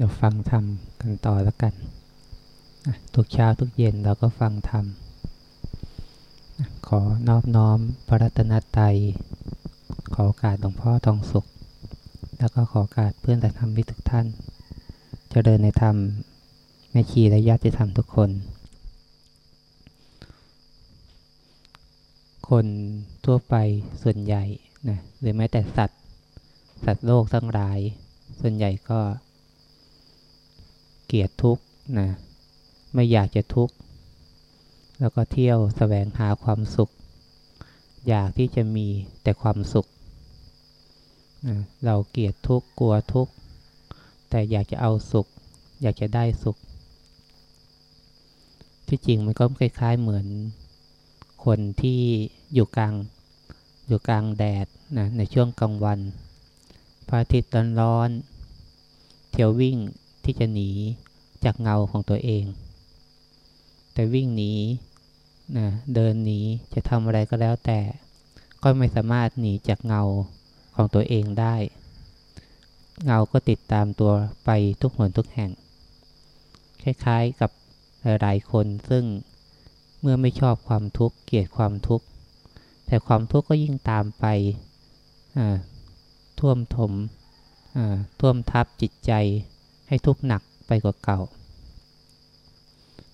เดี๋ยวฟังธรรมกันต่อแล้วกัน ทุกเช้าทุกเย็นเราก็ฟังธรรม ขอนอบน้อมพระรัตนตรัย ขอโอกาสหลวงพ่อทองสุข แล้วก็ขอโอกาสเพื่อนแต่ธรรมมิทุกท่านจเจริญในธรรมแม่ชีและญาติธรรมทุกคน คนทั่วไปส่วนใหญ่นะหรือแม้แต่สัตว์ สัตว์โลกทั้งหลาย ส่วนใหญ่ก็เเกลียดทุกข์นะไม่อยากจะทุกข์ แล้วก็เที่ยวสแสวงหาความสุข อยากที่จะมีแต่ความสุขนะเราเกลียดทุกข์กลัวทุกข์ แต่อยากจะเอาสุข อยากจะได้สุข ที่จริงมันก็คล้ายๆเหมือนคนที่อยู่กลางอยู่กลางแดดนะในช่วงกลางวันพระอาทิตย์ร้อนเที่ยววิ่ง ที่จะหนีจากเงาของตัวเอง แต่วิ่งหนีนะเดินหนีจะทำอะไรก็แล้วแต่ ก็ไม่สามารถหนีจากเงาของตัวเองได้ เงาก็ติดตามตัวไปทุกหนทุกแห่ง คล้ายๆกับหลายๆคนซึ่งเมื่อไม่ชอบความทุกข์เกลียดความทุกข์ แต่ความทุกข์ก็ยิ่งตามไปท่วมถมท่วมทับจิตใจ ให้ทุกข์หนักไปกว่าเก่า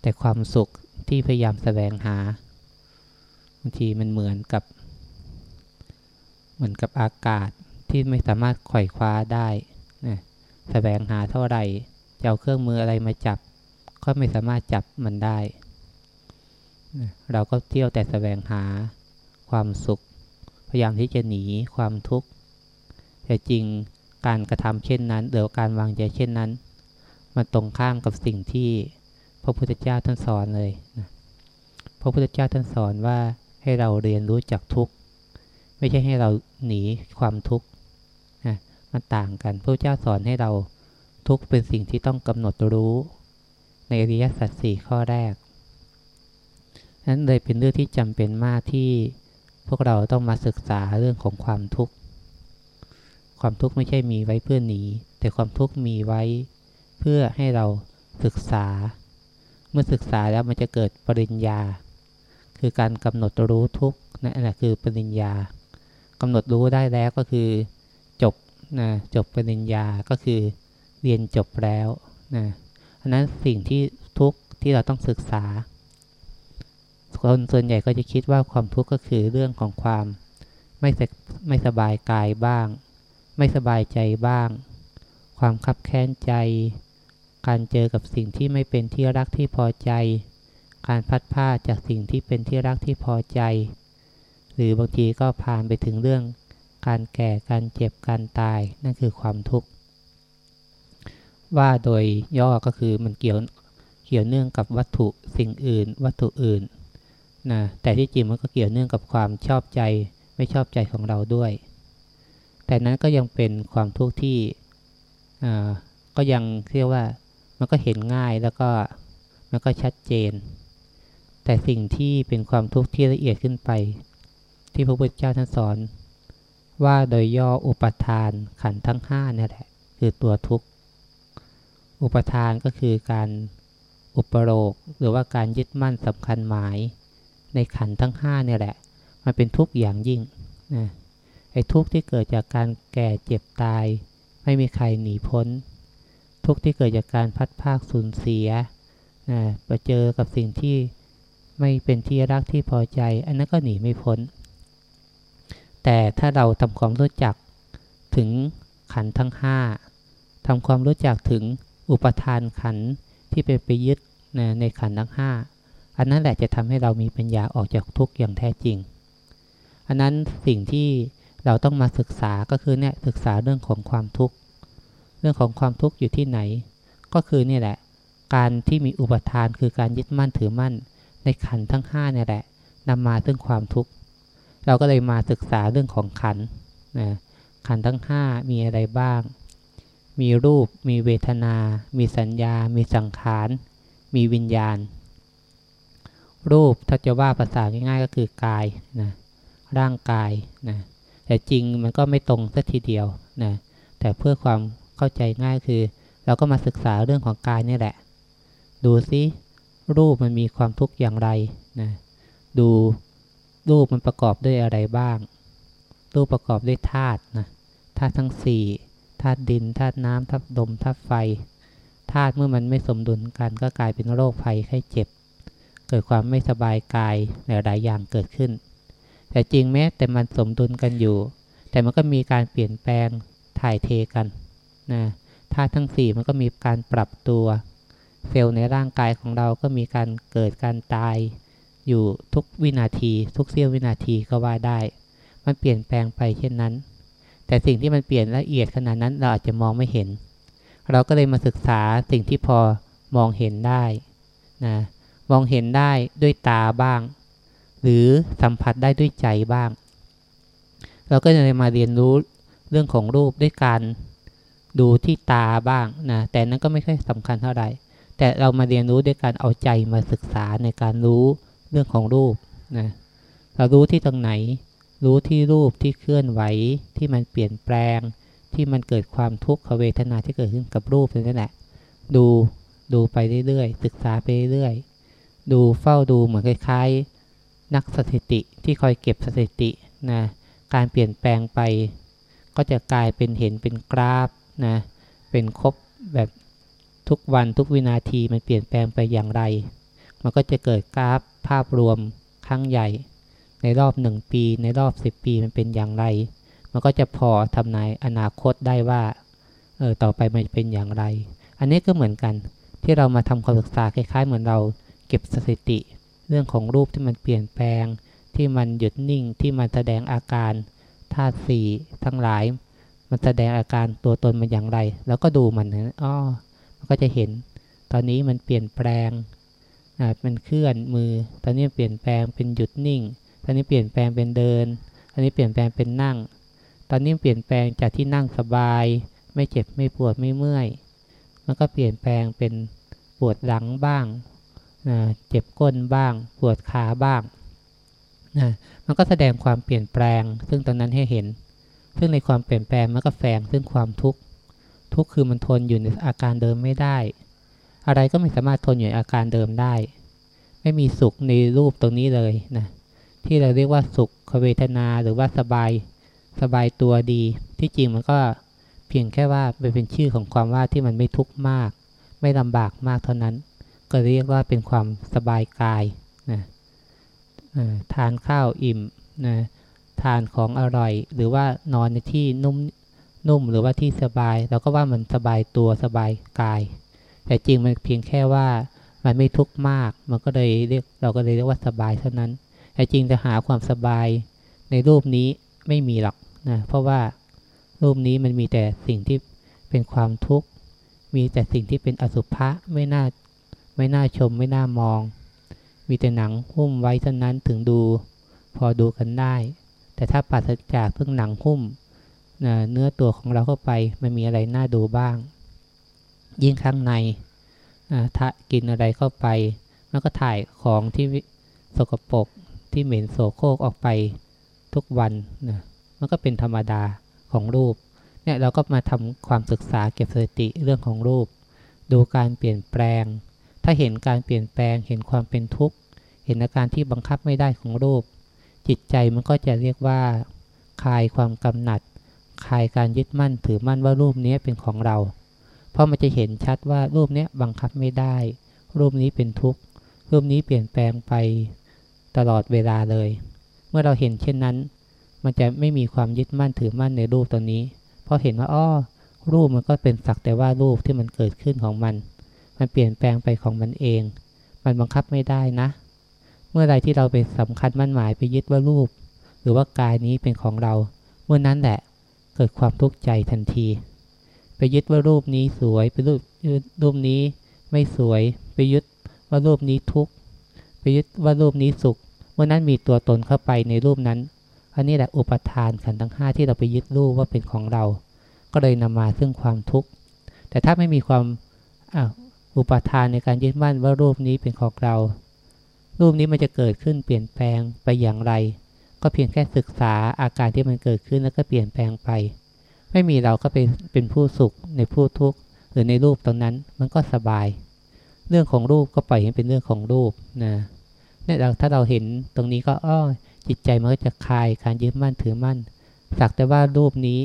แต่ความสุขที่พยายามแสวงหาบางทีมันเหมือนกับ เหมือนกับอากาศที่ไม่สามารถไขว่คว้าได้นะแสวงหาเท่าไหร่จะเอาเครื่องมืออะไรมาจับ ก็ไม่สามารถจับมันได้นะเราก็เที่ยวแต่แสวงหาความสุข พยายามที่จะหนีความทุกข์แต่จริง การกระทำเช่นนั้นหรือการวางใจเช่นนั้น มันตรงข้ามกับสิ่งที่พระพุทธเจ้าท่านสอนเลยนะพระพุทธเจ้าท่านสอนว่าให้เราเรียนรู้จักทุกข์ไม่ใช่ให้เราหนีความทุกข์นะมันต่างกันพระเจ้าสอนให้เราทุกข์เป็นสิ่งที่ต้องกำหนดรู้ ในอริยสัจสี่ข้อแรกนั้นเลยเป็นเรื่องที่จำเป็นมากที่พวกเราต้องมาศึกษาเรื่องของความทุกข์ ความทุกข์ไม่ใช่มีไว้เพื่อหนี แต่ความทุกข์มีไว้ เพื่อให้เราศึกษา เมื่อศึกษาแล้วมันจะเกิดปริญญา คือการกำหนดรู้ทุกข์นั่นแหละคือปริญญากำหนดรู้ได้แล้วก็คือ จบนะจบปริญญาก็คือเรียนจบแล้วนะอันนั้นสิ่งที่ทุกข์ที่เราต้องศึกษาคนส่วนใหญ่ก็จะคิดว่าความทุกข์ก็คือเรื่องของความไม่ไม่สบายกายบ้าง ไม่สบายใจบ้าง ความคับแค้นใจ การเจอกับสิ่งที่ไม่เป็นที่รักที่พอใจ การพัดพาจากสิ่งที่เป็นที่รักที่พอใจ หรือบางทีก็ผ่านไปถึงเรื่อง การแก่ การเจ็บ การตาย นั่นคือความทุกข์ ว่าโดยย่อก็คือมันเกี่ยวเกี่ยวเนื่องกับวัตถุสิ่งอื่น วัตถุอื่นนะแต่ที่จริงมันก็เกี่ยวเนื่องกับความชอบใจไม่ชอบใจของเราด้วย แต่นั้นก็ยังเป็นความทุกข์ที่ก็ยังเรียกว่ามันก็เห็นง่ายแล้วก็มันก็ชัดเจน แต่สิ่งที่เป็นความทุกข์ที่ละเอียดขึ้นไป ที่พระพุทธเจ้าท่านสอน ว่าโดยย่ออุปทานขันทั้งห้านี่แหละคือตัวทุกข์ อุปทานก็คือการอุปโลกหรือว่าการยึดมั่นสำคัญหมาย ในขันทั้งห้าเนี่ยแหละ มันเป็นทุกข์อย่างยิ่งนะ ไอ้ทุกข์ที่เกิดจากการแก่เจ็บตาย ไม่มีใครหนีพ้น ทุกข์ที่เกิดจากการพัดภาคสูญเสียนะไปเจอกับสิ่งที่ไม่เป็นที่รักที่พอใจ อันนั้นก็หนีไม่พ้น แต่ถ้าเราทำความรู้จักถึงขันทั้งห้าทำความรู้จักถึงอุปทานขันที่เป็นไปยึดนะในขันทั้งห้าอันนั้นแหละจะทำให้เรามีปัญญาออกจากทุกข์อย่างแท้จริง อันนั้นสิ่งที่ เราต้องมาศึกษาก็คือเนี่ยศึกษาเรื่องของความทุกข์เรื่องของความทุกข์อยู่ที่ไหน ก็คือนี่แหละ การที่มีอุปทานคือการยึดมั่นถือมั่น ในขันทั้งห้าเนี่ยแหละนำมาซึ่งความทุกข์เราก็เลยมาศึกษาเรื่องของขันนะขันทั้งห้ามีอะไรบ้าง มีรูป มีเวทนา มีสัญญา มีสังขาร มีวิญญาณ รูปถ้าจะว่าภาษาง่ายๆก็คือกายนะร่างกายนะ แต่จริงมันก็ไม่ตรงสักทีเดียวนะแต่เพื่อความเข้าใจง่ายคือ เราก็มาศึกษาเรื่องของกายนี่แหละ ดูซิรูปมันมีความทุกข์อย่างไรนะดูรูปมันประกอบด้วยอะไรบ้าง รูปประกอบด้วยธาตุนะธาตุทั้งสี่ธาตุดินธาตุน้ำธาตุลมธาตุไฟธาตุเมื่อมันไม่สมดุลกันก็กลายเป็นโรคภัยไข้เจ็บ เกิดความไม่สบายกายหลายๆอย่างเกิดขึ้น แต่จริงแม้แต่มันสมดุลกันอยู่ แต่มันก็มีการเปลี่ยนแปลงถ่ายเทกันนะธาตุทั้งสี่มันก็มีการปรับตัว เซลล์ในร่างกายของเราก็มีการเกิดการตายอยู่ทุกวินาทีทุกเสี้ยววินาทีก็ว่าได้ มันเปลี่ยนแปลงไปเช่นนั้น แต่สิ่งที่มันเปลี่ยนละเอียดขนาดนั้นเราอาจจะมองไม่เห็น เราก็เลยมาศึกษาสิ่งที่พอมองเห็นได้นะมองเห็นได้ด้วยตาบ้าง หรือสัมผัสได้ด้วยใจบ้าง เราก็เลยมาเรียนรู้เรื่องของรูปด้วยการดูที่ตาบ้างนะแต่นั้นก็ไม่ค่อยสำคัญเท่าไหร่ แต่เรามาเรียนรู้ด้วยการเอาใจมาศึกษาในการรู้เรื่องของรูปนะเรารู้ที่ตรงไหน รู้ที่รูปที่เคลื่อนไหวที่มันเปลี่ยนแปลง ที่มันเกิดความทุกขเวทนาที่เกิดขึ้นกับรูปนั่นแหละดูดูไปเรื่อยๆศึกษาไปเรื่อยๆดูเฝ้าดูเหมือนคล้ายๆ นักสถิติที่คอยเก็บสถิตินะการเปลี่ยนแปลงไป ก็จะกลายเป็นเห็นเป็นกราฟนะเป็นครบแบบทุกวันทุกวินาทีมันเปลี่ยนแปลงไปอย่างไร มันก็จะเกิดกราฟภาพรวมครั้งใหญ่ ในรอบหนึ่งปี ในรอบสิบปีมันเป็นอย่างไร มันก็จะพอทำนายอนาคตได้ว่าเออต่อไปมันจะเป็นอย่างไร อันนี้ก็เหมือนกันที่เรามาทำความศึกษาคล้ายๆ เหมือนเราเก็บสถิติ เรื่องของรูปที่มันเปลี่ยนแปลง ที่มันหยุดนิ่งที่มันแสดงอาการธาตุสี่ทั้งหลาย มันแสดงอาการตัวตนมันอย่างไร แล้วก็ดูมันนะอ้อมันก็จะเห็น ตอนนี้มันเปลี่ยนแปลงอ่ามันเคลื่อนมือ ตอนนี้เปลี่ยนแปลงเป็นหยุดนิ่ง ตอนนี้เปลี่ยนแปลงเป็นเดิน ตอนนี้เปลี่ยนแปลงเป็นนั่ง ตอนนี้เปลี่ยนแปลงจากที่นั่งสบาย ไม่เจ็บไม่ปวดไม่เมื่อย มันก็เปลี่ยนแปลงเป็นปวดหลังบ้าง นะเจ็บก้นบ้าง ปวดขาบ้างนะมันก็แสดงความเปลี่ยนแปลง ซึ่งตอนนั้นให้เห็น ซึ่งในความเปลี่ยนแปลงมันก็แฝงซึ่งความทุกข์ ทุกข์คือมันทนอยู่ในอาการเดิมไม่ได้ อะไรก็ไม่สามารถทนอยู่ในอาการเดิมได้ ไม่มีสุขในรูปตรงนี้เลยนะที่เราเรียกว่าสุขเวทนาหรือว่าสบายสบายตัวดี ที่จริงมันก็เพียงแค่ว่าเป็นชื่อของความว่าที่มันไม่ทุกข์มาก ไม่ลำบากมากเท่านั้น ก็เรียกว่าเป็นความสบายกายนะทานข้าวอิ่มนะทานของอร่อย หรือว่านอนในที่นุ่มนุ่มหรือว่าที่สบายเราก็ว่ามันสบายตัวสบายกาย แต่จริงมันเพียงแค่ว่ามันไม่ทุกข์มาก มันก็เลยเรียกเราก็เลยเรียกว่าสบายเท่านั้น แต่จริงจะหาความสบายในรูปนี้ไม่มีหรอกนะเพราะว่ารูปนี้มันมีแต่สิ่งที่เป็นความทุกข์มีแต่สิ่งที่เป็นอสุภะไม่น่า ไม่น่าชมไม่น่ามอง มีแต่หนังหุ้มไว้เท่านั้นถึงดู พอดูกันได้ แต่ถ้าปัสจากเพิ่งหนังหุ้มเนื้อตัวของเราเข้าไปมันมีอะไรน่าดูบ้าง ยิ่งข้างในถ้ากินอะไรเข้าไป มันก็ถ่ายของที่สกปรกที่เหม็นโสโครกออกไปทุกวันนะมันก็เป็นธรรมดาของรูปเนี่ยเราก็มาทำความศึกษาเก็บสถิติเรื่องของรูป ดูการเปลี่ยนแปลง ถ้าเห็นการเปลี่ยนแปลง เห็นความเป็นทุกข์ เห็นอาการที่บังคับไม่ได้ของรูป จิตใจมันก็จะเรียกว่า คลายความกำหนัด คลายการยึดมั่นถือมั่นว่ารูปนี้เป็นของเรา เพราะมันจะเห็นชัดว่ารูปนี้บังคับไม่ได้ รูปนี้เป็นทุกข์ รูปนี้เปลี่ยนแปลงไปตลอดเวลาเลย เมื่อเราเห็นเช่นนั้น มันจะไม่มีความยึดมั่นถือมั่นในรูปตัวนี้ เพราะเห็นว่าอ้อรูปมันก็เป็นสักแต่ว่ารูปที่มันเกิดขึ้นของมัน มันเปลี่ยนแปลงไปของมันเอง มันบังคับไม่ได้นะ เมื่อไรที่เราไปสำคัญมั่นหมายไปยึดว่ารูป หรือว่ากายนี้เป็นของเรา เมื่อนั้นแหละเกิดความทุกข์ใจทันที ไปยึดว่ารูปนี้สวย ไปรูปรูปนี้ไม่สวย ไปยึดว่ารูปนี้ทุกข์ ไปยึดว่ารูปนี้สุข เมื่อนั้นมีตัวตนเข้าไปในรูปนั้น อันนี้แหละอุปทานขันทั้งห้าที่เราไปยึดรูปว่าเป็นของเรา ก็เลยนำมาซึ่งความทุกข์ แต่ถ้าไม่มีความอ้าว อุปทานในการยึดมั่นว่ารูปนี้เป็นของเรา รูปนี้มันจะเกิดขึ้นเปลี่ยนแปลงไปอย่างไร ก็เพียงแค่ศึกษาอาการที่มันเกิดขึ้นแล้วก็เปลี่ยนแปลงไป ไม่มีเราก็เป็นเป็นผู้สุขในผู้ทุกข์หรือในรูปตรงนั้นมันก็สบาย เรื่องของรูปก็ปล่อยให้เป็นเรื่องของรูปนะเนี่ยถ้าเราเห็นตรงนี้ก็อ้อจิตใจมันก็จะคลายการยึดมั่นถือมั่นสักแต่ว่ารูปนี้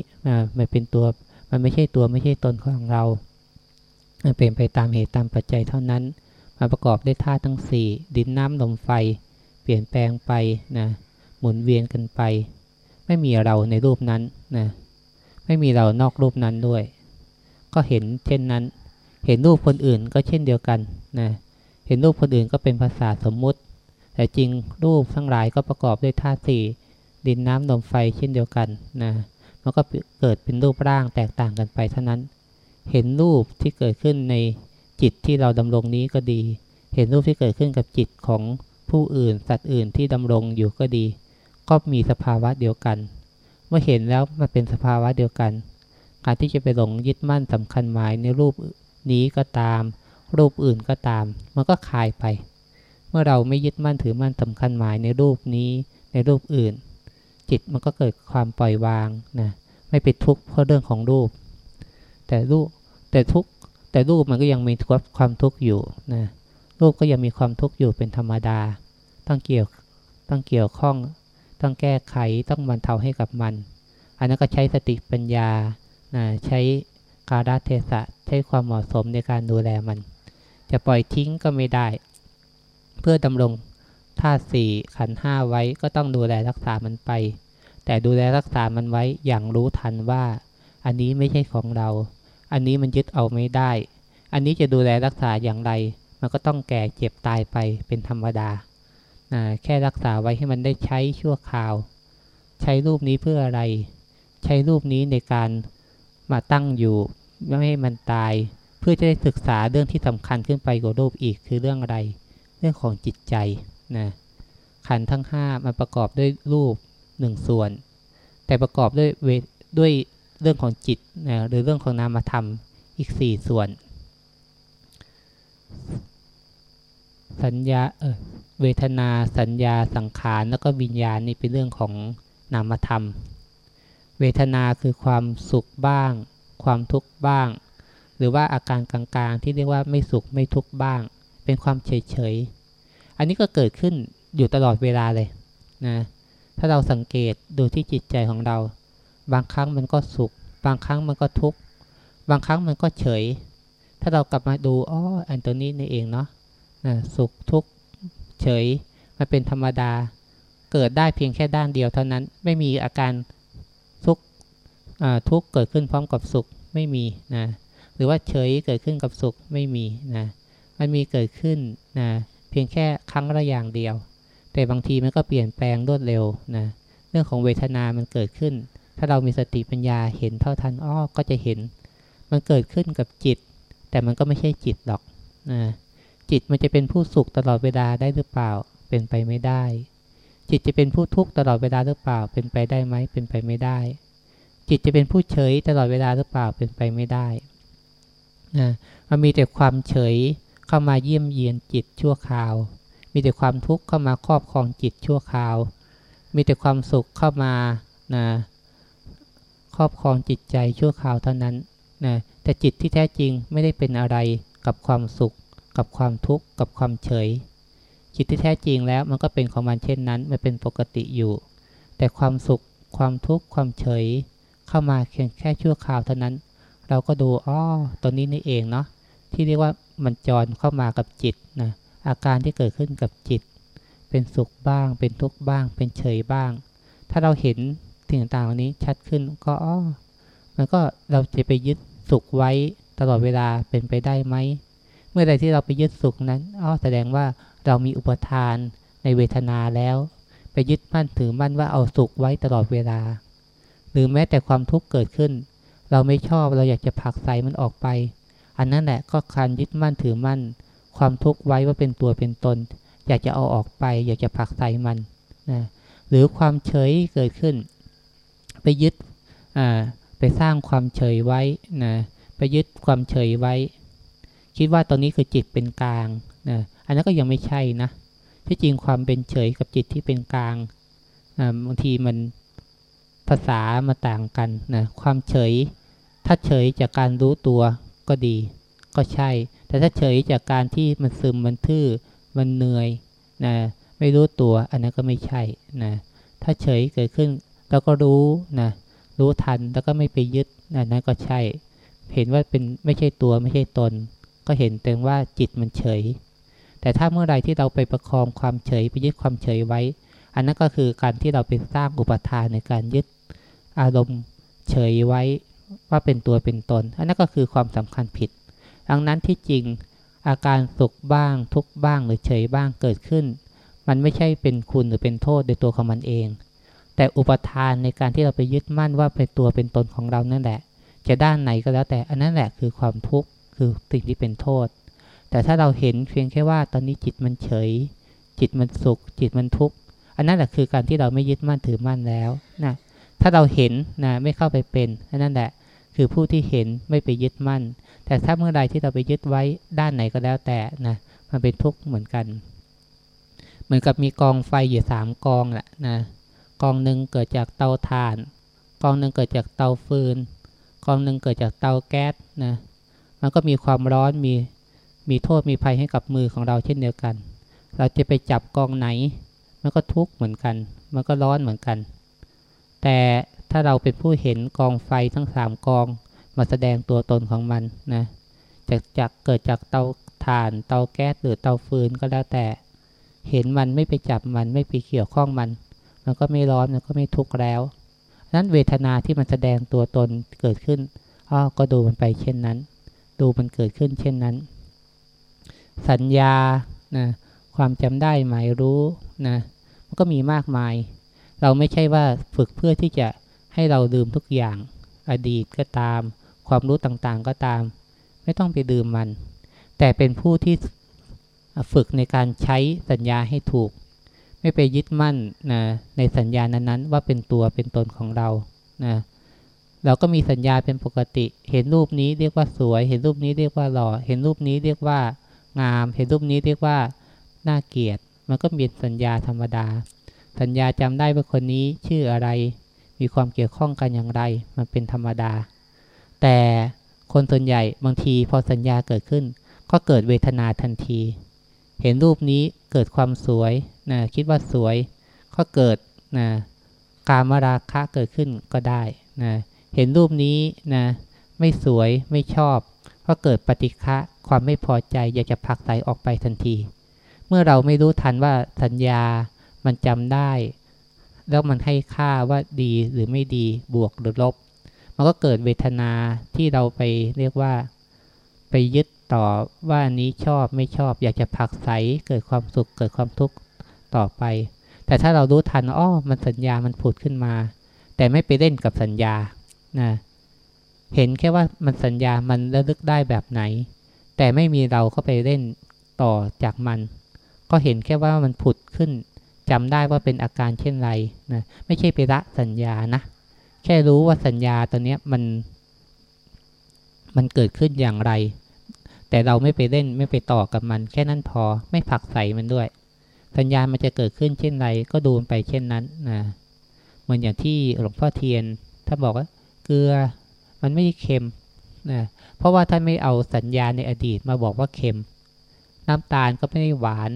มันเป็นตัวมันไม่ใช่ตัวไม่ใช่ตนของเรา เป็นไปตามเหตุตามปัจจัยเท่านั้น มาประกอบด้วยธาตุทั้งสี่ดินน้ำลมไฟ เปลี่ยนแปลงไปนะหมุนเวียนกันไป ไม่มีเราในรูปนั้นนะไม่มีเรานอกรูปนั้นด้วย ก็เห็นเช่นนั้น เห็นรูปคนอื่นก็เช่นเดียวกันนะเห็นรูปคนอื่นก็เป็นภาษาสมมุติ แต่จริงรูปทั้งหลายก็ประกอบด้วยธาตุสี่ดินน้ำลมไฟเช่นเดียวกันนะมันก็เกิดเป็นรูปร่างแตกต่างกันไปเท่านั้น เห็นรูปที่เกิดขึ้นในจิตที่เราดำรงนี้ก็ดี เห็นรูปที่เกิดขึ้นกับจิตของผู้อื่น สัตว์อื่นที่ดำรงอยู่ก็ดี ก็มีสภาวะเดียวกัน เมื่อเห็นแล้วมันเป็นสภาวะเดียวกัน การที่จะไปหลงยึดมั่นสำคัญหมายในรูปนี้ก็ตาม รูปอื่นก็ตาม มันก็คลายไป เมื่อเราไม่ยึดมั่นถือมั่นสำคัญหมายในรูปนี้ในรูปอื่น จิตมันก็เกิดความปล่อยวางนะไม่ไปทุกข์เพราะเรื่องของรูป แต่รูป แต่ทุกแต่รูปมันก็ยังมีความทุกข์อยู่นะรูปก็ยังมีความทุกข์อยู่เป็นธรรมดา ต้องเกี่ยวต้องเกี่ยวข้อง ต้องแก้ไขต้องบรรเทาให้กับมัน อันนั้นก็ใช้สติปัญญานะใช้การเทศะใช้ความเหมาะสมในการดูแลมัน จะปล่อยทิ้งก็ไม่ได้ เพื่อดำรงธาตุสี่ขันห้าไว้ก็ต้องดูแลรักษามันไป แต่ดูแลรักษามันไว้อย่างรู้ทันว่า อันนี้ไม่ใช่ของเรา อันนี้มันยึดเอาไม่ได้ อันนี้จะดูแลรักษาอย่างไร มันก็ต้องแก่เจ็บตายไปเป็นธรรมดา แค่รักษาไว้ให้มันได้ใช้ชั่วคราว ใช้รูปนี้เพื่ออะไร ใช้รูปนี้ในการมาตั้งอยู่ ไม่ให้มันตาย เพื่อจะได้ศึกษาเรื่องที่สำคัญขึ้นไปกว่ารูปอีกคือเรื่องอะไร เรื่องของจิตใจนะขันทั้งห้ามันประกอบด้วยรูปหนึ่งส่วน แต่ประกอบด้วยเวด้วย เรื่องของจิตนะหรือเรื่องของนามธรรมอีกสี่ส่วน สัญญาเออเวทนาสัญญาสังขารแล้วก็วิญญาณนี่เป็นเรื่องของนามธรรม เวทนาคือความสุขบ้าง ความทุกข์บ้าง หรือว่าอาการกลางๆ ที่เรียกว่าไม่สุขไม่ทุกข์บ้าง เป็นความเฉยๆ อันนี้ก็เกิดขึ้นอยู่ตลอดเวลาเลยนะถ้าเราสังเกตดูที่จิตใจของเรา บางครั้งมันก็สุข บางครั้งมันก็ทุกข์ บางครั้งมันก็เฉย ถ้าเรากลับมาดูอ๋ออันตัวนี้นี่เองเนาะนะสุขทุกข์เฉย มันเป็นธรรมดา เกิดได้เพียงแค่ด้านเดียวเท่านั้น ไม่มีอาการทุกทุกเกิดขึ้นพร้อมกับสุขไม่มีนะ หรือว่าเฉยเกิดขึ้นกับสุขไม่มีนะ มันมีเกิดขึ้นนะเพียงแค่ครั้งละอย่างเดียว แต่บางทีมันก็เปลี่ยนแปลงรวดเร็วนะ เรื่องของเวทนามันเกิดขึ้น ถ้าเรามีสติปัญญาเห็นเท่าทันอ้อก็จะเห็น มันเกิดขึ้นกับจิต แต่มันก็ไม่ใช่จิตหรอกนะจิตมันจะเป็นผู้สุขตลอดเวลาได้หรือเปล่า เป็นไปไม่ได้ จิตจะเป็นผู้ทุกข์ตลอดเวลาหรือเปล่า เป็นไปได้ไหมเป็นไปไม่ได้ จิตจะเป็นผู้เฉยตลอดเวลาหรือเปล่า เป็นไปไม่ได้นะมันมีแต่ความเฉยเข้ามาเยี่ยมเยียนจิตชั่วคราว มีแต่ความทุกข์เข้ามาครอบครองจิตชั่วคราว มีแต่ความสุขเข้ามานะ รอบครองจิตใจชั่วคราวเท่านั้นนะแต่จิตที่แท้จริงไม่ได้เป็นอะไรกับความสุข กับความทุกข์ กับความเฉย จิตที่แท้จริงแล้วมันก็เป็นของมันเช่นนั้นมันเป็นปกติอยู่ แต่ความสุข ความทุกข์ ความเฉย เข้ามาเพียงแค่ชั่วคราวเท่านั้น เราก็ดูอ๋อตัวนี้นี่เองเนาะที่เรียกว่ามันจรเข้ามากับจิตนะอาการที่เกิดขึ้นกับจิต เป็นสุขบ้าง เป็นทุกข์บ้าง เป็นเฉยบ้าง ถ้าเราเห็น สิ่งต่างๆนี้ชัดขึ้นก็อ๋อมันก็เราจะไปยึดสุขไว้ตลอดเวลาเป็นไปได้ไหม เมื่อใดที่เราไปยึดสุขนั้นอ๋อแสดงว่าเรามีอุปทานในเวทนาแล้ว ไปยึดมั่นถือมั่นว่าเอาสุขไว้ตลอดเวลา หรือแม้แต่ความทุกข์เกิดขึ้น เราไม่ชอบเราอยากจะผลักไสมันออกไป อันนั้นแหละก็การยึดมั่นถือมั่น ความทุกข์ไว้ว่าเป็นตัวเป็นตน อยากจะเอาออกไป อยากจะผลักไสมันนะหรือความเฉยเกิดขึ้น ไปยึดไปสร้างความเฉยไว้นะไปยึดความเฉยไว้ คิดว่าตอนนี้คือจิตเป็นกลางนะอันนั้นก็ยังไม่ใช่นะที่จริงความเป็นเฉยกับจิตที่เป็นกลางบางทีมันภาษามาต่างกันนะความเฉย ถ้าเฉยจากการรู้ตัวก็ดี ก็ใช่ แต่ถ้าเฉยจากการที่มันซึมมันทื่อมันเหนื่อยนะไม่รู้ตัวอันนั้นก็ไม่ใช่นะถ้าเฉยเกิดขึ้น เราก็รู้นะรู้ทันแล้วก็ไม่ไปยึดอันนั้นก็ใช่ เห็นว่าเป็นไม่ใช่ตัวไม่ใช่ตน ก็เห็นแต่ว่าจิตมันเฉย แต่ถ้าเมื่อไรที่เราไปประคองความเฉยไปยึดความเฉยไว้ อันนั้นก็คือการที่เราไปสร้างอุปทานในการยึดอารมณ์เฉยไว้ว่าเป็นตัวเป็นตน อันนั้นก็คือความสำคัญผิด ดังนั้นที่จริงอาการสุขบ้างทุกบ้างหรือเฉยบ้างเกิดขึ้น มันไม่ใช่เป็นคุณหรือเป็นโทษในตัวของมันเอง แต่อุปทานในการที่เราไปยึดมั่นว่าเป็นตัวเป็นตนของเรานั่นแหละ จะด้านไหนก็แล้วแต่อันนั้นแหละคือความทุกข์คือสิ่งที่เป็นโทษ แต่ถ้าเราเห็นเพียงแค่ว่าตอนนี้จิตมันเฉย จิตมันสุข จิตมันทุกข์อันนั้นแหละคือการที่เราไม่ยึดมั่นถือมั่นแล้วนะถ้าเราเห็นนะไม่เข้าไปเป็นอันนั้นแหละคือผู้ที่เห็นไม่ไปยึดมั่น แต่ถ้าเมื่อใดที่เราไปยึดไว้ด้านไหนก็แล้วแต่นะมันเป็นทุกข์เหมือนกัน เหมือนกับมีกองไฟอยู่สามกองแหละนะ กองหนึ่งเกิดจากเตาถ่าน กองหนึ่งเกิดจากเตาฟืน กองหนึ่งเกิดจากเตาแก๊สนะ มันก็มีความร้อนมีมีโทษมีภัยให้กับมือของเราเช่นเดียวกัน เราจะไปจับกองไหน มันก็ทุกข์เหมือนกัน มันก็ร้อนเหมือนกัน แต่ถ้าเราเป็นผู้เห็นกองไฟทั้งสามกองมาแสดงตัวตนของมันนะจากจากเกิดจากเตาถ่าน เตาแก๊สหรือเตาฟืนก็แล้วแต่ เห็นมันไม่ไปจับมันไม่ไปเกี่ยวข้องมัน มันก็ไม่ร้อนมันก็ไม่ทุกข์แล้วนั้นเวทนาที่มันแสดงตัวตนเกิดขึ้นอ้อก็ดูมันไปเช่นนั้น ดูมันเกิดขึ้นเช่นนั้น สัญญานะความจำได้หมายรู้นะมันก็มีมากมาย เราไม่ใช่ว่าฝึกเพื่อที่จะให้เราดื่มทุกอย่าง อดีตก็ตาม ความรู้ต่างๆก็ตาม ไม่ต้องไปดื่มมัน แต่เป็นผู้ที่ฝึกในการใช้สัญญาให้ถูก ไม่ไปยึดมั่นนะในสัญญานั้นๆ ว่าเป็นตัวเป็นตนของเรานะเราก็มีสัญญาเป็นปกติ เห็นรูปนี้เรียกว่าสวย เห็นรูปนี้เรียกว่าหล่อ เห็นรูปนี้เรียกว่างาม เห็นรูปนี้เรียกว่าน่าเกลียด มันก็มีสัญญาธรรมดา สัญญาจำได้ว่าคนนี้ชื่ออะไร มีความเกี่ยวข้องกันอย่างไร มันเป็นธรรมดา แต่คนส่วนใหญ่บางทีพอสัญญาเกิดขึ้น ก็เกิดเวทนาทันที เห็นรูปนี้เกิดความสวย นะคิดว่าสวยก็เกิดนะการมราคะเกิดขึ้นก็ได้นะเห็นรูปนี้นะไม่สวยไม่ชอบ ก็เกิดปฏิฆะความไม่พอใจอยากจะผลักไสออกไปทันที เมื่อเราไม่รู้ทันว่าสัญญามันจำได้ แล้วมันให้ค่าว่าดีหรือไม่ดีบวกหรือลบ มันก็เกิดเวทนาที่เราไปเรียกว่า ไปยึดต่อว่าอันนี้ชอบไม่ชอบ อยากจะผักใสเกิดความสุขเกิดความทุกข์ ต่อไป แต่ถ้าเรารู้ทันอ้อมันสัญญามันผุดขึ้นมา แต่ไม่ไปเล่นกับสัญญานะเห็นแค่ว่ามันสัญญามันระลึกได้แบบไหน แต่ไม่มีเราเข้าไปเล่นต่อจากมัน ก็เห็นแค่ว่ามันผุดขึ้นจำได้ว่าเป็นอาการเช่นไรนะไม่ใช่ไปละสัญญานะ แค่รู้ว่าสัญญาตัวเนี้ยมัน มันเกิดขึ้นอย่างไร แต่เราไม่ไปเล่นไม่ไปต่อกับมัน แค่นั้นพอไม่ผักใส่มันด้วย สัญญามันจะเกิดขึ้นเช่นไรก็ดูไปเช่นนั้นนะเหมือนอย่างที่หลวงพ่อเทียนถ้าบอกว่าเกลือมันไม่เค็มนะเพราะว่าท่านไม่เอาสัญญาในอดีตมาบอกว่าเค็ม น้ำตาลก็ไม่ได้หวาน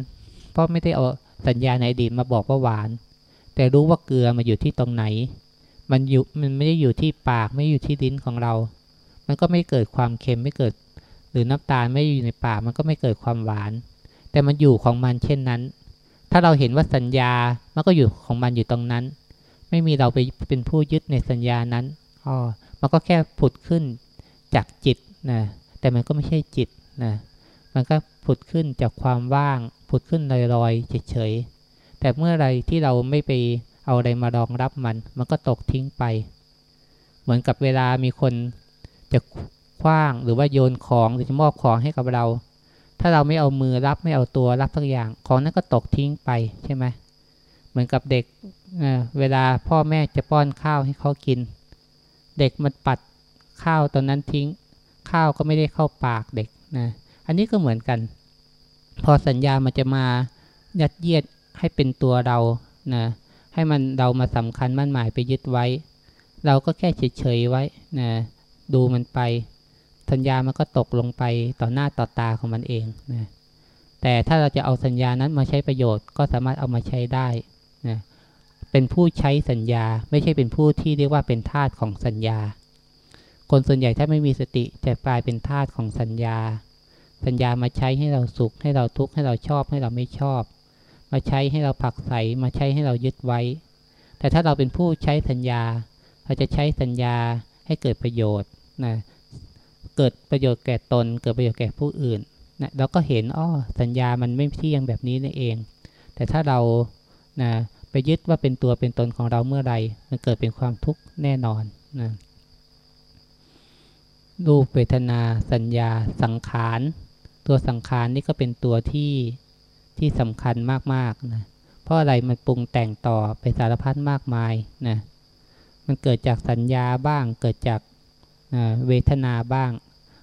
เพราะไม่ได้เอาสัญญาในอดีตมาบอกว่าหวาน แต่รู้ว่าเกลือมาอยู่ที่ตรงไหน มันอยู่มันไม่ได้อยู่ที่ปากไม่อยู่ที่ลิ้นของเรา มันก็ไม่เกิดความเค็มไม่เกิด หรือน้ำตาลไม่อยู่ในปากมันก็ไม่เกิดความหวาน แต่มันอยู่ของมันเช่นนั้น ถ้าเราเห็นว่าสัญญา มันก็อยู่ของมันอยู่ตรงนั้น ไม่มีเราไปเป็นผู้ยึดในสัญญานั้นอ๋อมันก็แค่ผุดขึ้นจากจิตนะ แต่มันก็ไม่ใช่จิตนะ มันก็ผุดขึ้นจากความว่าง ผุดขึ้นลอยๆเฉยๆ แต่เมื่อไรที่เราไม่ไปเอาอะไรมารองรับมัน มันก็ตกทิ้งไป เหมือนกับเวลามีคนจะคว้างหรือว่าโยนของหรือจะมอบของให้กับเรา ถ้าเราไม่เอามือรับไม่เอาตัวรับทุกอย่าง ของนั้นก็ตกทิ้งไปใช่ไหมเหมือนกับเด็กเวลาพ่อแม่จะป้อนข้าวให้เขากิน เด็กมันปัดข้าวตอนนั้นทิ้ง ข้าวก็ไม่ได้เข้าปากเด็กนะอันนี้ก็เหมือนกัน พอสัญญามันจะมายัดเยียดให้เป็นตัวเรานะให้มันเรามาสำคัญมั่นหมายไปยึดไว้ เราก็แค่เฉยๆไว้นะดูมันไป สัญญามันก็ตกลงไปต่อหน้าต่อตาของมันเองนะแต่ถ้าเราจะเอาสัญญานั้นมาใช้ประโยชน์ก็สามารถเอามาใช้ได้นะเป็นผู้ใช้สัญญาไม่ใช่เป็นผู้ที่เรียกว่าเป็นทาสของสัญญา คนส่วนใหญ่ถ้าไม่มีสติจะกลายเป็นทาสของสัญญา สัญญามาใช้ให้เราสุขให้เราทุกข์ให้เราชอบให้เราไม่ชอบ มาใช้ให้เราผักใสมาใช้ให้เรายึดไว้ แต่ถ้าเราเป็นผู้ใช้สัญญา เราจะใช้สัญญาให้เกิดประโยชน์นะ เกิดประโยชน์แก่ตน เกิดประโยชน์แก่ผู้อื่นนะเราก็เห็นอ้อสัญญามันไม่เที่ยงแบบนี้นั่นเอง แต่ถ้าเรานะไปยึดว่าเป็นตัวเป็นตนของเราเมื่อไรมันเกิดเป็นความทุกข์แน่นอนนะรูปเวทนาสัญญาสังขารตัวสังขารนี่ก็เป็นตัวที่ที่สำคัญมากๆนะเพราะอะไรมันปรุงแต่งต่อไปสารพัดมากมายนะมันเกิดจากสัญญาบ้าง เกิดจาก เวทนาบ้าง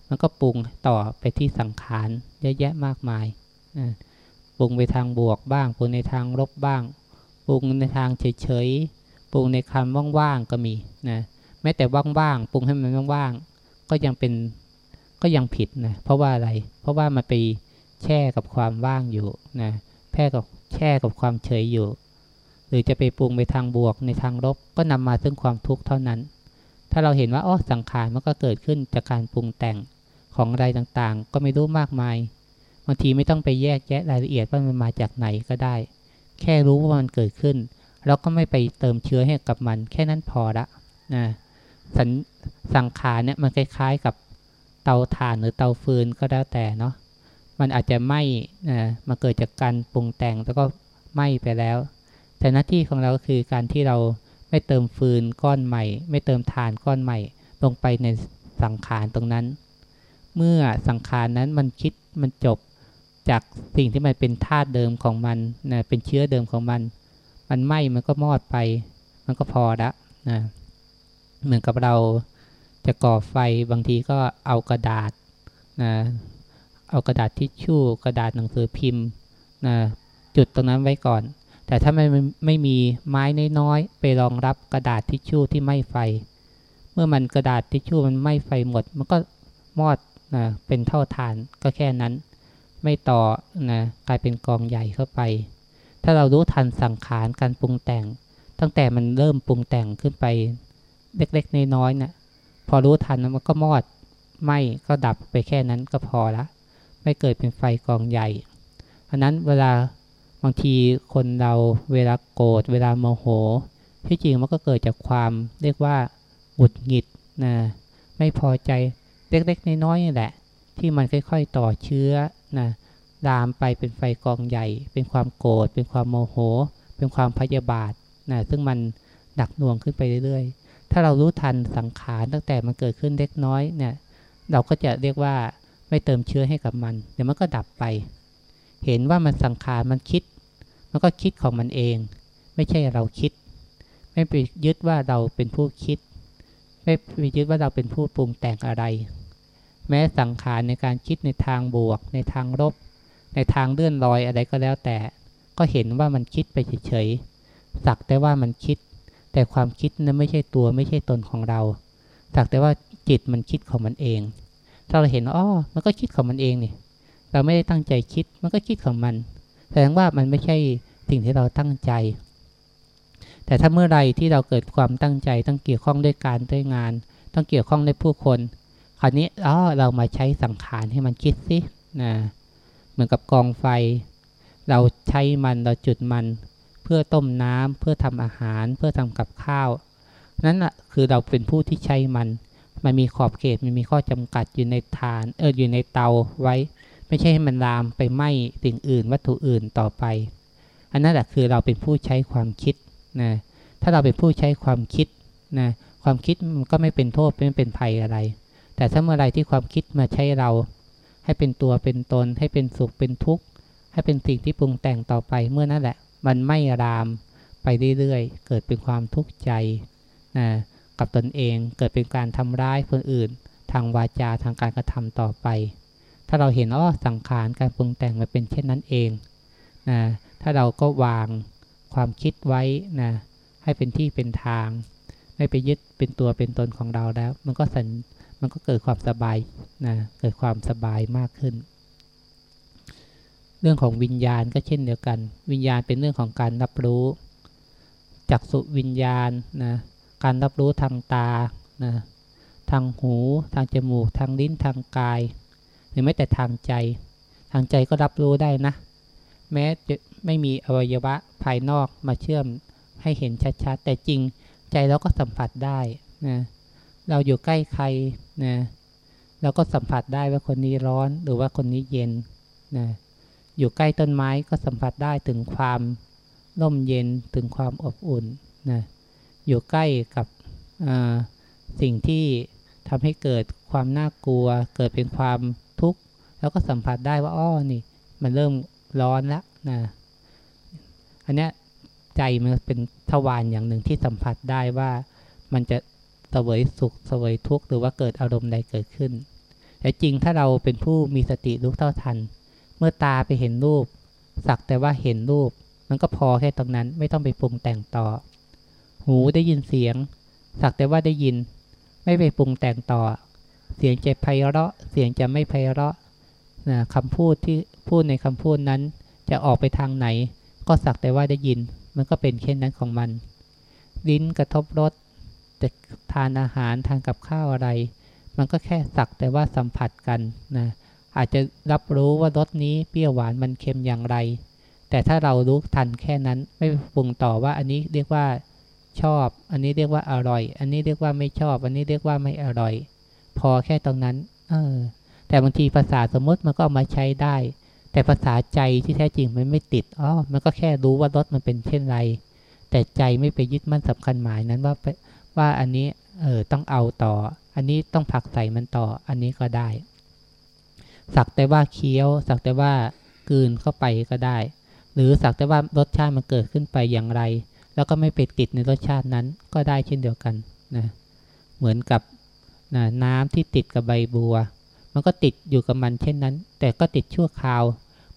มันก็ปรุงต่อไปที่สังขารเยอะแยะมากมายปรุงไปทางบวกบ้าง ปรุงในทางลบบ้าง ปรุงในทางเฉยๆ ปรุงในคำว่างๆก็มีนะแม้แต่ว่างๆ ปรุงให้มันว่างๆ ก็ยังเป็นก็ยังผิดนะ เพราะว่าอะไร เพราะว่ามันไปแช่กับความว่างอยู่นะแพ่กับแช่กับความเฉยอยู่ หรือจะไปปรุงไปทางบวกในทางลบก็นำมาซึ่งความทุกข์เท่านั้น ถ้าเราเห็นว่าอ๋อสังขารมันก็เกิดขึ้นจากการปรุงแต่งของอะไรต่างๆ ก็ไม่รู้มากมายบางทีไม่ต้องไปแยกแยะรายละเอียดว่ามันมาจากไหนก็ได้ แค่รู้ว่ามันเกิดขึ้นเราก็ไม่ไปเติมเชื้อให้กับมัน แค่นั้นพอละนะสัสังขารเนี่ยมันคล้ายๆกับเตาถ่านหรือเตาฟืนก็แล้วแต่เนาะมันอาจจะไหม้นะมาเกิดจากการปรุงแต่งแล้วก็ไหม้ไปแล้ว แต่หน้าที่ของเราก็คือการที่เรา ไม่เติมฟืนก้อนใหม่ ไม่เติมถ่านก้อนใหม่ ลงไปในสังขารตรงนั้น เมื่อสังขารนั้นมันคิดมันจบจากสิ่งที่มันเป็นธาตุเดิมของมันนะเป็นเชื้อเดิมของมัน มันไหม้มันก็มอดไป มันก็พอละนะเหมือนกับเราจะก่อไฟบางทีก็เอากระดาษนะเอากระดาษทิชชู่ กระดาษหนังสือพิมพ์นะจุดตรงนั้นไว้ก่อน แต่ถ้าไม่ไม่มีไม้น้อยๆไปรองรับกระดาษทิชชู่ที่ไหม้ไฟ เมื่อมันกระดาษทิชชู่มันไหม้ไฟหมด มันก็มอดนะเป็นเท่าฐานก็แค่นั้น ไม่ต่อนะกลายเป็นกองใหญ่เข้าไป ถ้าเรารู้ทันสังขารการปรุงแต่ง ตั้งแต่มันเริ่มปรุงแต่งขึ้นไปเล็กๆน้อยๆนะ่ะพอรู้ทันมันก็มอดไหมก็ดับไปแค่นั้นก็พอละ ไม่เกิดเป็นไฟกองใหญ่อันนั้นเวลา บางทีคนเราเวลาโกรธเวลาโมโห ที่จริงมันก็เกิดจากความเรียกว่าหงุดหงิดนะไม่พอใจเล็กๆน้อยๆนี่แหละ ที่มันค่อยๆต่อเชื้อนะลามไปเป็นไฟกองใหญ่ เป็นความโกรธเป็นความโมโห เป็นความพยาบาทนะซึ่งมันหนักหน่วงขึ้นไปเรื่อยๆ ถ้าเรารู้ทันสังขารตั้งแต่มันเกิดขึ้นเล็กน้อยเนี่ยเราก็จะเรียกว่าไม่เติมเชื้อให้กับมัน เดี๋ยวมันก็ดับไป เห็นว่ามันสังขารมันคิด มันก็คิดของมันเอง ไม่ใช่เราคิด ไม่ไปยึดว่าเราเป็นผู้คิด ไม่ไปยึดว่าเราเป็นผู้ปรุงแต่งอะไร แม้สังขารในการคิดในทางบวก ในทางลบ ในทางเลื่อนลอยอะไรก็แล้วแต่ ก็เห็นว่ามันคิดไปเฉยๆ สักแต่ว่ามันคิด แต่ความคิดนั้นไม่ใช่ตัวไม่ใช่ตนของเรา สักแต่ว่าจิตมันคิดของมันเอง ถ้าเราเห็นอ๋อมันก็คิดของมันเองนี่ เราไม่ได้ตั้งใจคิด มันก็คิดของมัน แสดงว่ามันไม่ใช่สิ่งที่เราตั้งใจ แต่ถ้าเมื่อไรที่เราเกิดความตั้งใจ ต้องเกี่ยวข้องด้วยการด้วยงาน ต้องเกี่ยวข้องด้วยผู้คน คราวนี้อ๋อเรามาใช้สังขารให้มันคิดสินะเหมือนกับกองไฟ เราใช้มันเราจุดมัน เพื่อต้มน้ำเพื่อทำอาหาร เพื่อทำกับข้าว นั่นแหะคือเราเป็นผู้ที่ใช้มัน มันมีขอบเขตมันมีข้อจำกัดอยู่ในฐานเอออยู่ในเตาไว้ ไม่ใช่ให้มันลามไปไหม้สิ่งอื่น วัตถุอื่นต่อไป อันนั้นแหละคือเราเป็นผู้ใช้ความคิดนะถ้าเราเป็นผู้ใช้ความคิดนะความคิดมันก็ไม่เป็นโทษไม่เป็นภัยอะไร แต่ถ้าเมื่อไรที่ความคิดมาใช้เรา ให้เป็นตัวเป็นตน ให้เป็นสุขเป็นทุกข์ ให้เป็นสิ่งที่ปรุงแต่งต่อไปเมื่อนั้นแหละ มันไม่รามไปเรื่อยๆ เกิดเป็นความทุกข์ใจนะกับตนเองเกิดเป็นการทำร้ายคนอื่น ทางวาจาทางการกระทำต่อไป ถ้าเราเห็นอ๋อสังขารการปรุงแต่งมันเป็นเช่นนั้นเองนะถ้าเราก็วางความคิดไว้นะให้เป็นที่เป็นทาง ไม่ไปยึดเป็นตัวเป็นตนของเราแล้ว มันก็สันมันก็เกิดความสบายนะเกิดความสบายมากขึ้น เรื่องของวิญญาณก็เช่นเดียวกัน วิญญาณเป็นเรื่องของการรับรู้จักสุวิญญาณนะการรับรู้ทางตานะทางหู ทางจมูก ทางลิ้นทางกาย หรือแม้แต่ทางใจ ทางใจก็รับรู้ได้นะ แม้จะไม่มีอวัยวะภายนอกมาเชื่อมให้เห็นชัดๆ แต่จริงใจเราก็สัมผัสได้นะเราอยู่ใกล้ใครนะเราก็สัมผัสได้ว่าคนนี้ร้อนหรือว่าคนนี้เย็นนะอยู่ใกล้ต้นไม้ก็สัมผัสได้ถึงความร่มเย็นถึงความอบอุ่นนะอยู่ใกล้กับสิ่งที่ทำให้เกิดความน่ากลัว เกิดเป็นความ ทุกข์แล้วก็สัมผัสได้ว่าอ้อนี่ มันเริ่มร้อนแล้วนะอันนี้ใจมันเป็นทวารอย่างหนึ่งที่สัมผัสได้ว่ามันจะเสวยสุขเสวยทุกข์หรือว่าเกิดอารมณ์ใดเกิดขึ้น แต่จริงถ้าเราเป็นผู้มีสติรู้เท่าทัน เมื่อตาไปเห็นรูป สักแต่ว่าเห็นรูป มันก็พอแค่ตรงนั้นไม่ต้องไปปรุงแต่งต่อ หูได้ยินเสียง สักแต่ว่าได้ยิน ไม่ไปปรุงแต่งต่อ เสียงจะไพเราะ เสียงจะไม่ไพเราะนะคำพูดที่พูดในคำพูดนั้น จะออกไปทางไหน ก็สักแต่ว่าได้ยิน มันก็เป็นเช่นนั้นของมัน ลิ้นกระทบรสจะทานอาหารทานกับข้าวอะไร มันก็แค่สักแต่ว่าสัมผัสกันนะอาจจะรับรู้ว่ารสนี้เปรี้ยวหวานมันเค็มอย่างไร แต่ถ้าเรารู้ทันแค่นั้นไม่ปรุงต่อว่าอันนี้เรียกว่าชอบ อันนี้เรียกว่าอร่อย อันนี้เรียกว่าไม่ชอบ อันนี้เรียกว่าไม่อร่อย พอแค่ตรงนั้น เออ แต่บางทีภาษาสมมติมันก็เอามาใช้ได้ แต่ภาษาใจที่แท้จริงมันไม่ติดอ๋อมันก็แค่รู้ว่ารสมันเป็นเช่นไร แต่ใจไม่ไปยึดมั่นสำคัญหมายนั้นว่าว่าอันนี้เออต้องเอาต่อ อันนี้ต้องผักใส่มันต่อ อันนี้ก็ได้ สักแต่ว่าเคี้ยว สักแต่ว่ากืนเข้าไปก็ได้ หรือสักแต่ว่ารสชาติมันเกิดขึ้นไปอย่างไร แล้วก็ไม่ไปติดในรสชาตินั้นก็ได้เช่นเดียวกันนะเหมือนกับ นะน้ำที่ติดกับใบบัว มันก็ติดอยู่กับมันเช่นนั้น แต่ก็ติดชั่วคราว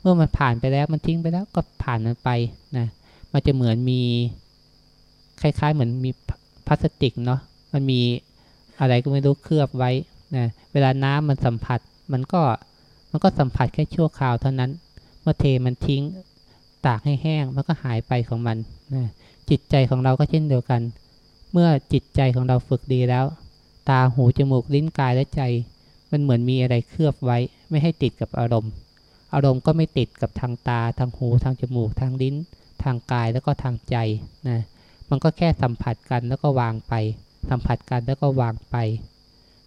เมื่อมันผ่านไปแล้วมันทิ้งไปแล้วก็ผ่านมันไปนะมันจะเหมือนมีคล้าย ๆ เหมือนมีพลาสติกเนาะมันมีอะไรก็ไม่รู้เคลือบไว้นะเวลาน้ำมันสัมผัสมันก็มันก็สัมผัสแค่ชั่วคราวเท่านั้น เมื่อเทมันทิ้งตากให้แห้งมันก็หายไปของมันนะจิตใจของเราก็เช่นเดียวกัน เมื่อจิตใจของเราฝึกดีแล้ว ตาหูจมูกลิ้นกายและใจ มันเหมือนมีอะไรเคลือบไว้ ไม่ให้ติดกับอารมณ์ อารมณ์ก็ไม่ติดกับทางตา ทางหูทางจมูก ทางลิ้น ทางกายแล้วก็ทางใจนะมันก็แค่สัมผัสกันแล้วก็วางไป สัมผัสกันแล้วก็วางไป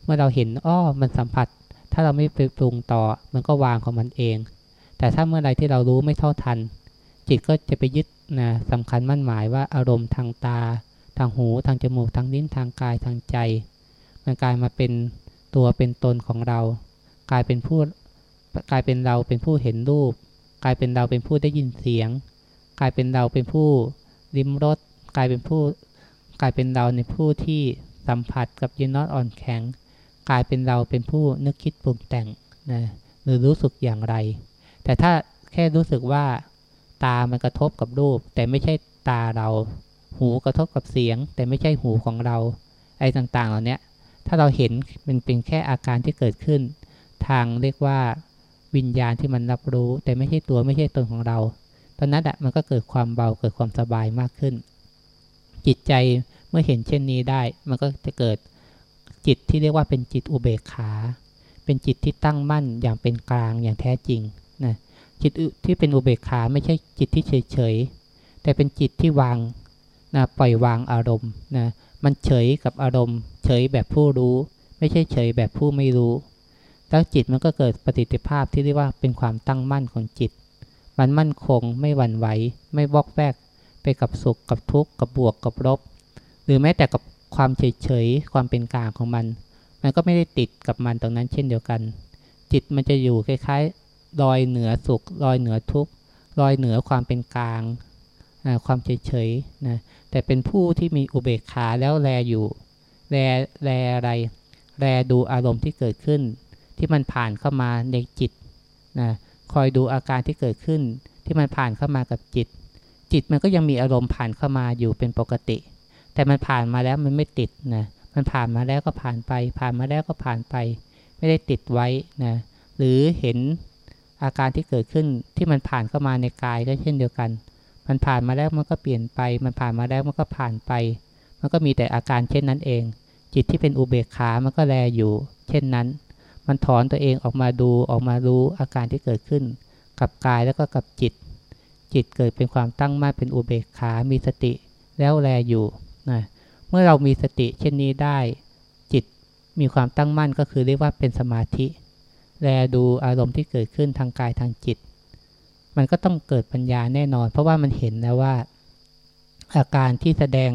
เมื่อเราเห็นอ้อมันสัมผัส ถ้าเราไม่ไปปรุงต่อ มันก็วางของมันเอง แต่ถ้าเมื่อไรที่เรารู้ไม่เท่าทัน จิตก็จะไปยึดนะสำคัญมั่นหมายว่าอารมณ์ทางตา ทางหู ทางจมูก ทางลิ้น ทางกาย ทางใจ มันกลายมาเป็นตัวเป็นตนของเรา กลายเป็นผู้กลายเป็นเราเป็นผู้เห็นรูป กลายเป็นเราเป็นผู้ได้ยินเสียง กลายเป็นเราเป็นผู้ลิ้มรสกลายเป็นผู้ กลายเป็นเราในผู้ที่สัมผัสกับยินนอตอ่อนแข็ง กลายเป็นเราเป็นผู้นึกคิดปรุงแต่งนะหรือรู้สึกอย่างไร แต่ถ้าแค่รู้สึกว่าตามันกระทบกับรูป แต่ไม่ใช่ตาเรา หูกระทบกับเสียง แต่ไม่ใช่หูของเราไอ้ต่างๆเหล่านี้ ถ้าเราเห็นมันเป็นแค่อาการที่เกิดขึ้น ทางเรียกว่าวิญญาณที่มันรับรู้ แต่ไม่ใช่ตัวไม่ใช่ตนของเรา ตอนนั้นอะมันก็เกิดความเบาเกิดความสบายมากขึ้น จิตใจเมื่อเห็นเช่นนี้ได้ มันก็จะเกิดจิตที่เรียกว่าเป็นจิตอุเบกขา เป็นจิตที่ตั้งมั่นอย่างเป็นกลางอย่างแท้จริงนะจิตที่เป็นอุเบกขาไม่ใช่จิตที่เฉยเฉยแต่เป็นจิตที่วางนะปล่อยวางอารมณ์นะ มันเฉยกับอารมณ์ เฉยแบบผู้รู้ ไม่ใช่เฉยแบบผู้ไม่รู้ แล้วจิตมันก็เกิดปฏิติภาพที่เรียกว่าเป็นความตั้งมั่นของจิต มันมั่นคงไม่หวั่นไหวไม่วอกแวกไปกับสุขกับทุกข์กับบวกกับลบ หรือแม้แต่กับความเฉยเฉยความเป็นกลางของมัน มันก็ไม่ได้ติดกับมันตรงนั้นเช่นเดียวกัน จิตมันจะอยู่คล้ายๆลอยเหนือสุขลอยเหนือทุกข์ลอยเหนือความเป็นกลาง ความเฉยเฉยนะแต่เป็นผู้ที่มีอุเบกขาแล้วแลอยู่แลแลอะไร แลดูอารมณ์ที่เกิดขึ้น ที่มันผ่านเข้ามาในจิตนะคอยดูอาการที่เกิดขึ้น ที่มันผ่านเข้ามากับจิต จิตมันก็ยังมีอารมณ์ผ่านเข้ามาอยู่เป็นปกติ แต่มันผ่านมาแล้วมันไม่ติดนะมันผ่านมาแล้วก็ผ่านไป ผ่านมาแล้วก็ผ่านไป ไม่ได้ติดไว้นะหรือเห็นอาการที่เกิดขึ้นที่มันผ่านเข้ามาในกายก็เช่นเดียวกัน มันผ่านมาแล้วมันก็เปลี่ยนไป มันผ่านมาแล้วมันก็ผ่านไป มันก็มีแต่อาการเช่นนั้นเอง จิตที่เป็นอุเบกขา มันก็แลอยู่ เช่นนั้น มันถอนตัวเองออกมาดูออกมารู้อาการที่เกิดขึ้น กับกายแล้วก็กับจิต จิตเกิดเป็นความตั้งมั่นเป็นอุเบกขา มีสติแล้วแลอยู่นะเมื่อเรามีสติเช่นนี้ได้ จิตมีความตั้งมั่นก็คือเรียกว่าเป็นสมาธิ แลดูอารมณ์ที่เกิดขึ้นทางกายทางจิต มันก็ต้องเกิดปัญญาแน่นอน เพราะว่ามันเห็นแล้วว่า อาการที่แสดง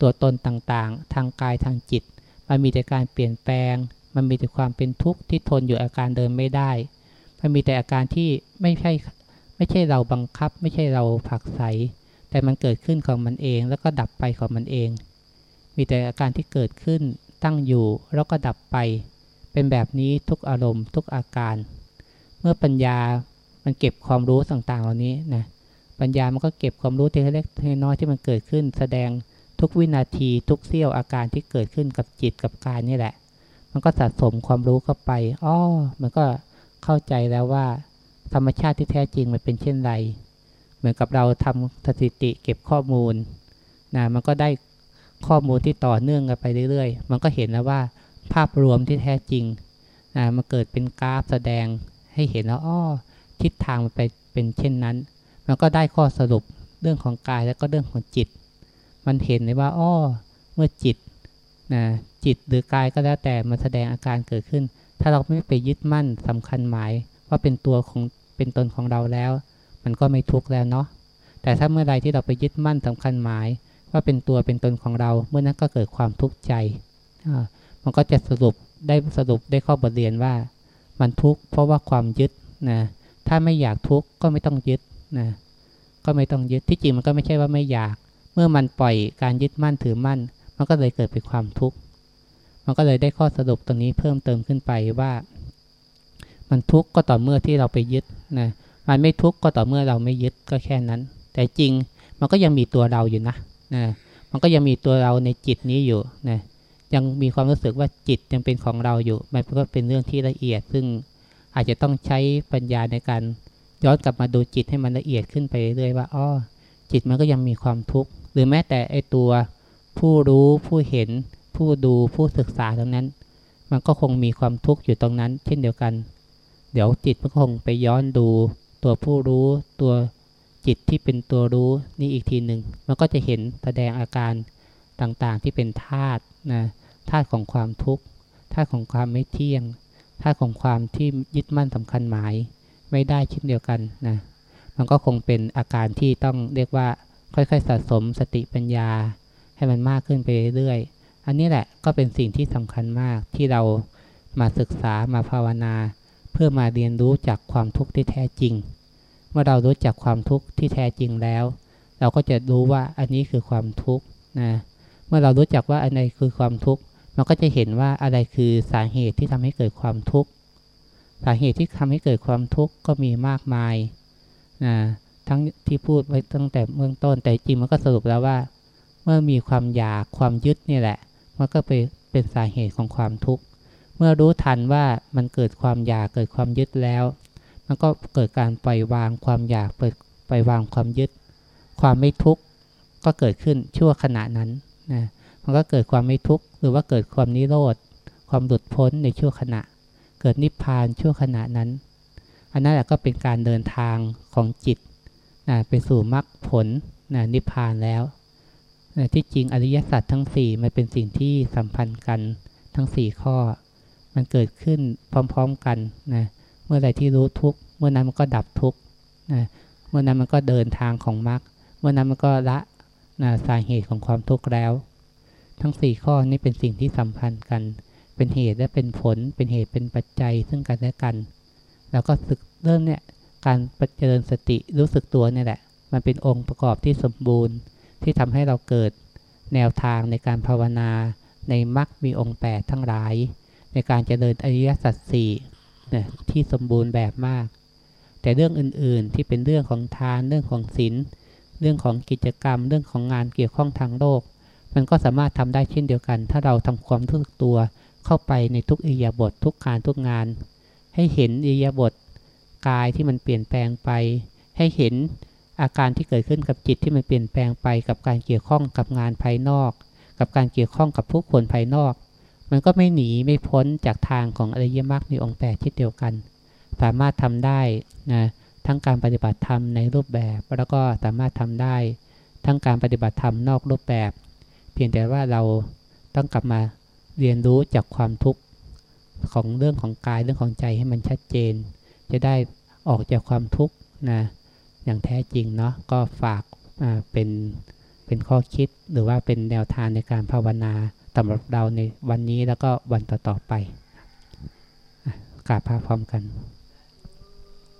ตัวตนต่างๆ ทางกายทางจิต มันมีแต่การเปลี่ยนแปลง มันมีแต่ความเป็นทุกข์ที่ทนอยู่อาการเดิมไม่ได้ มันมีแต่อาการที่ไม่ใช่ไม่ใช่เราบังคับ ไม่ใช่เราผักใส แต่มันเกิดขึ้นของมันเอง แล้วก็ดับไปของมันเอง มีแต่อาการที่เกิดขึ้นตั้งอยู่แล้วก็ดับไป เป็นแบบนี้ทุกอารมณ์ทุกอาการ เมื่อปัญญา มันเก็บความรู้ต่างๆ เหล่านี้นะปัญญามันก็เก็บความรู้ทีเล็กทีน้อยที่มันเกิดขึ้น แสดงทุกวินาทีทุกเสี้ยวอาการที่เกิดขึ้นกับจิตกับกายนี่แหละ มันก็สะสมความรู้เข้าไปอ้อมันก็เข้าใจแล้วว่า ธรรมชาติที่แท้จริงมันเป็นเช่นไร เหมือนกับเราทำสถิติเก็บข้อมูลนะมันก็ได้ข้อมูลที่ต่อเนื่องกันไปเรื่อยๆ มันก็เห็นแล้วว่า ภาพรวมที่แท้จริงนะมันเกิดเป็นกราฟแสดงให้เห็นแล้วอ้อ ทิศทางมันไปเป็นเช่นนั้น มันก็ได้ข้อสรุปเรื่องของกายแล้วก็เรื่องของจิต มันเห็นเลยว่าอ้อเมื่อจิตนะจิตหรือกายก็แล้วแต่มันแสดงอาการเกิดขึ้น ถ้าเราไม่ไปยึดมั่นสำคัญหมายว่าเป็นตัวของเป็นตนของเราแล้ว มันก็ไม่ทุกข์แล้วเนาะแต่ถ้าเมื่อใดที่เราไปยึดมั่นสำคัญหมาย ว่าเป็นตัวเป็นตนของเรา เมื่อนั้นก็เกิดความทุกข์ใจ มันก็จะสรุปได้สรุปได้ข้อบทเรียนว่า มันทุกข์เพราะว่าความยึดนะ ถ้าไม่อยากทุกข์ก็ไม่ต้องยึดนะก็ไม่ต้องยึดที่จริงมันก็ไม่ใช่ว่าไม่อยาก เมื่อมันปล่อยการยึดมั่นถือมั่น มันก็เลยเกิดเป็นความทุกข์มันก็เลยได้ข้อสรุปตรงนี้เพิ่มเติมขึ้นไปว่า มันทุกข์ก็ต่อเมื่อที่เราไปยึดนะมันไม่ทุกข์ก็ต่อเมื่อเราไม่ยึดก็แค่นั้น แต่จริงมันก็ยังมีตัวเราอยู่นะนะมันก็ยังมีตัวเราในจิตนี้อยู่นะยังมีความรู้สึกว่าจิตยังเป็นของเราอยู่ มันก็เป็นเรื่องที่ละเอียดซึ่ง อาจจะต้องใช้ปัญญาในการย้อนกลับมาดูจิตให้มันละเอียดขึ้นไปเรื่อยๆว่าอ๋อจิตมันก็ยังมีความทุกข์หรือแม้แต่ไอตัวผู้รู้ผู้เห็น ผู้ดูผู้ศึกษาตรงนั้น มันก็คงมีความทุกข์อยู่ตรงนั้น เช่นเดียวกัน เดี๋ยวจิตมันคงไปย้อนดูตัวผู้รู้ตัวจิตที่เป็นตัวรู้นี่อีกทีหนึ่งมันก็จะเห็นแสดงอาการต่างๆที่เป็นธาตุนะธาตุของความทุกข์ธาตุของความไม่เที่ยง ธาตุของความที่ยึดมั่นสำคัญหมาย ไม่ได้เช่นเดียวกันนะมันก็คงเป็นอาการที่ต้องเรียกว่าค่อยๆ สะสมสติปัญญา ให้มันมากขึ้นไปเรื่อยๆ อันนี้แหละก็เป็นสิ่งที่สำคัญมากที่เรามาศึกษามาภาวนา เพื่อมาเรียนรู้จากความทุกข์ที่แท้จริง เมื่อเรารู้จักความทุกข์ที่แท้จริงแล้ว เราก็จะรู้ว่าอันนี้คือความทุกข์นะเมื่อเรารู้จักว่าอะไรคือความทุกข์ มันก็จะเห็นว่าอะไรคือสาเหตุที่ทำให้เกิดความทุกข์ สาเหตุที่ทำให้เกิดความทุกข์ก็มีมากมายนะทั้งที่พูดไว้ตั้งแต่เบื้องต้น แต่จริงมันก็สรุปแล้วว่า เมื่อมีความอยากความยึดนี่แหละ มันก็ไปเป็นสาเหตุของความทุกข์ เมื่อรู้ทันว่ามันเกิดความอยากเกิดความยึดแล้ว มันก็เกิดการปล่อยวางความอยากเปิดปล่อยวางความยึด ความไม่ทุกข์ก็เกิดขึ้นชั่วขณะนั้นนะ มันก็เกิดความไม่ทุกข์หรือว่าเกิดความนิโรธความหลุดพ้นในชั่วขณะ เกิดนิพพานชั่วขณะนั้น อันนั้นแหละก็เป็นการเดินทางของจิตนะไปสู่มรรคผลนะนิพพานแล้วนะที่จริงอริยสัจทั้ง 4 มันเป็นสิ่งที่สัมพันธ์กันทั้ง 4 ข้อ มันเกิดขึ้นพร้อมๆกันนะเมื่อใดที่รู้ทุกเมื่อนั้นมันก็ดับทุกนะเมื่อนั้นมันก็เดินทางของมรรคเมื่อนั้นมันก็ละนะสาเหตุของความทุกข์แล้ว ทั้งสี่ข้อนี้เป็นสิ่งที่สัมพันธ์กัน เป็นเหตุและเป็นผล เป็นเหตุเป็นปัจจัยซึ่งกันและกัน แล้วก็สึกเริ่มเนี่ยการเจริญสติรู้สึกตัวเนี่ยแหละ มันเป็นองค์ประกอบที่สมบูรณ์ที่ทำให้เราเกิดแนวทางในการภาวนาในมรรคมีองค์แปดทั้งหลาย ในการเจริญอริยสัจสี่นะที่สมบูรณ์แบบมาก แต่เรื่องอื่นๆที่เป็นเรื่องของทานเรื่องของศีลเรื่องของกิจกรรม เรื่องของงานเกี่ยวข้องทางโลก มันก็สามารถทำได้เช่นเดียวกัน ถ้าเราทำความรู้สึกตัวเข้าไปในทุกอิยาบททุกการทุกงาน ให้เห็นอิยาบทกายที่มันเปลี่ยนแปลงไป ให้เห็นอาการที่เกิดขึ้นกับจิตที่มันเปลี่ยนแปลงไป กับการเกี่ยวข้องกับงานภายนอก กับการเกี่ยวข้องกับผู้คนภายนอก มันก็ไม่หนีไม่พ้นจากทางของอริยมรรคในองค์แปดเช่นเดียวกัน สามารถทำได้นะทั้งการปฏิบัติธรรมในรูปแบบ แล้วก็สามารถทำได้ ทั้งการปฏิบัติธรรมนอกรูปแบบ เพียงแต่ว่าเราต้องกลับมาเรียนรู้จากความทุกข์ของเรื่องของกายเรื่องของใจให้มันชัดเจน จะได้ออกจากความทุกข์นะอย่างแท้จริงเนาะก็ฝากเป็นเป็นข้อคิดหรือว่าเป็นแนวทางในการภาวนาสำหรับเราในวันนี้แล้วก็วันต่อๆไปกราบพาพร้อมกัน